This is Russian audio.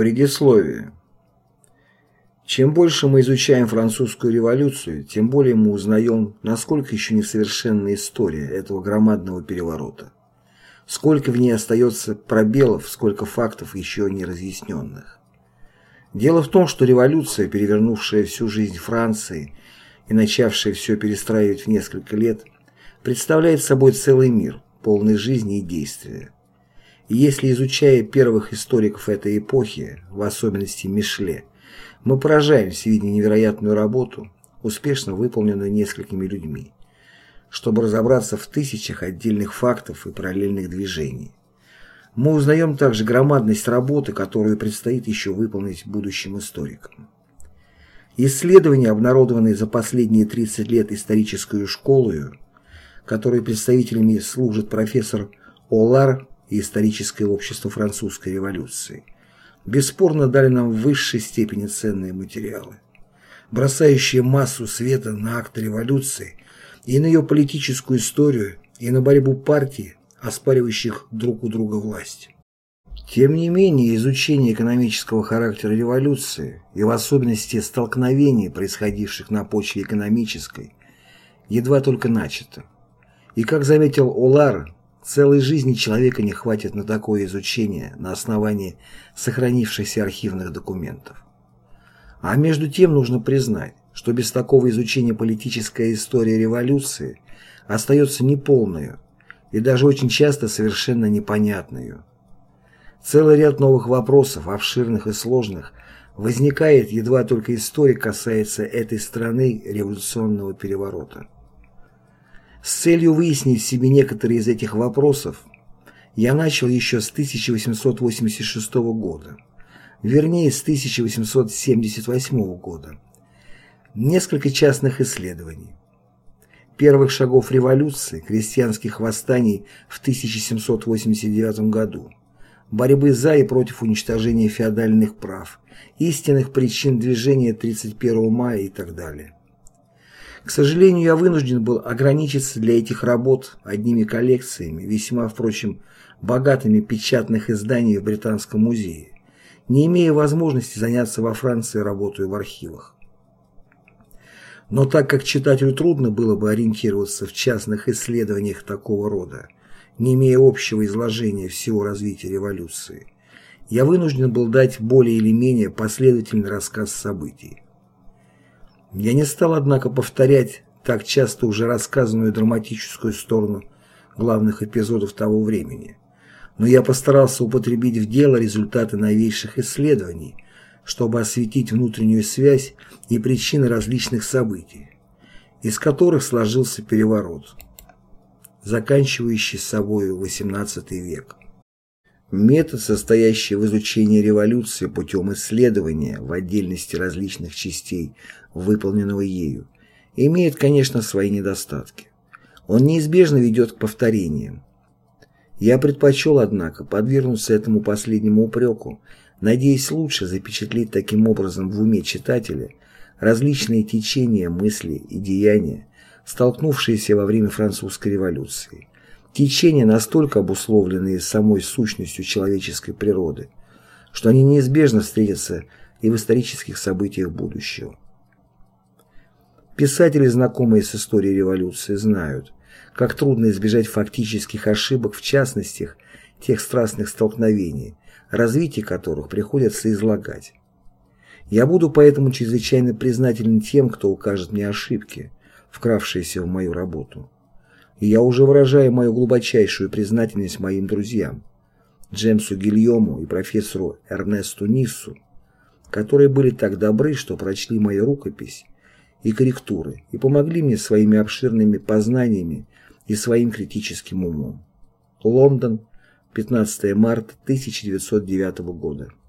Предисловие. Чем больше мы изучаем французскую революцию, тем более мы узнаем, насколько еще несовершенна история этого громадного переворота. Сколько в ней остается пробелов, сколько фактов еще не разъясненных. Дело в том, что революция, перевернувшая всю жизнь Франции и начавшая все перестраивать в несколько лет, представляет собой целый мир, полный жизни и действия. Если, изучая первых историков этой эпохи, в особенности Мишле, мы поражаемся, видя невероятную работу, успешно выполненную несколькими людьми, чтобы разобраться в тысячах отдельных фактов и параллельных движений. Мы узнаем также громадность работы, которую предстоит еще выполнить будущим историкам. Исследования, обнародованные за последние 30 лет исторической школой, которой представителями служит профессор Олар и историческое общество французской революции, бесспорно дали нам в высшей степени ценные материалы, бросающие массу света на акт революции и на ее политическую историю, и на борьбу партий, оспаривающих друг у друга власть. Тем не менее, изучение экономического характера революции и в особенности столкновений, происходивших на почве экономической, едва только начато. И как заметил Олар, Целой жизни человека не хватит на такое изучение на основании сохранившихся архивных документов. А между тем нужно признать, что без такого изучения политическая история революции остается неполной и даже очень часто совершенно непонятной. Целый ряд новых вопросов, обширных и сложных, возникает, едва только история касается этой страны революционного переворота. С целью выяснить себе некоторые из этих вопросов, я начал еще с 1886 года, вернее с 1878 года, несколько частных исследований. Первых шагов революции, крестьянских восстаний в 1789 году, борьбы за и против уничтожения феодальных прав, истинных причин движения 31 мая и так далее. К сожалению, я вынужден был ограничиться для этих работ одними коллекциями, весьма, впрочем, богатыми печатных изданий в Британском музее, не имея возможности заняться во Франции работой в архивах. Но так как читателю трудно было бы ориентироваться в частных исследованиях такого рода, не имея общего изложения всего развития революции, я вынужден был дать более или менее последовательный рассказ событий. Я не стал, однако, повторять так часто уже рассказанную драматическую сторону главных эпизодов того времени, но я постарался употребить в дело результаты новейших исследований, чтобы осветить внутреннюю связь и причины различных событий, из которых сложился переворот, заканчивающий собою XVIII век. Метод, состоящий в изучении революции путем исследования в отдельности различных частей выполненного ею, имеет, конечно, свои недостатки. Он неизбежно ведет к повторениям. Я предпочел, однако, подвергнуться этому последнему упреку, надеясь лучше запечатлеть таким образом в уме читателя различные течения мысли и деяния, столкнувшиеся во время французской революции Течения настолько обусловленные самой сущностью человеческой природы, что они неизбежно встретятся и в исторических событиях будущего. Писатели, знакомые с историей революции, знают, как трудно избежать фактических ошибок в частностях тех страстных столкновений, развитие которых приходится излагать. Я буду поэтому чрезвычайно признателен тем, кто укажет мне ошибки, вкравшиеся в мою работу и я уже выражаю мою глубочайшую признательность моим друзьям, Джемсу Гильому и профессору Эрнесту Ниссу, которые были так добры, что прочли мою рукопись и корректуры и помогли мне своими обширными познаниями и своим критическим умом. Лондон, 15 марта 1909 года.